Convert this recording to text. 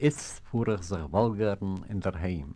Jetzt fuhr ich sich Walgern in der Heim.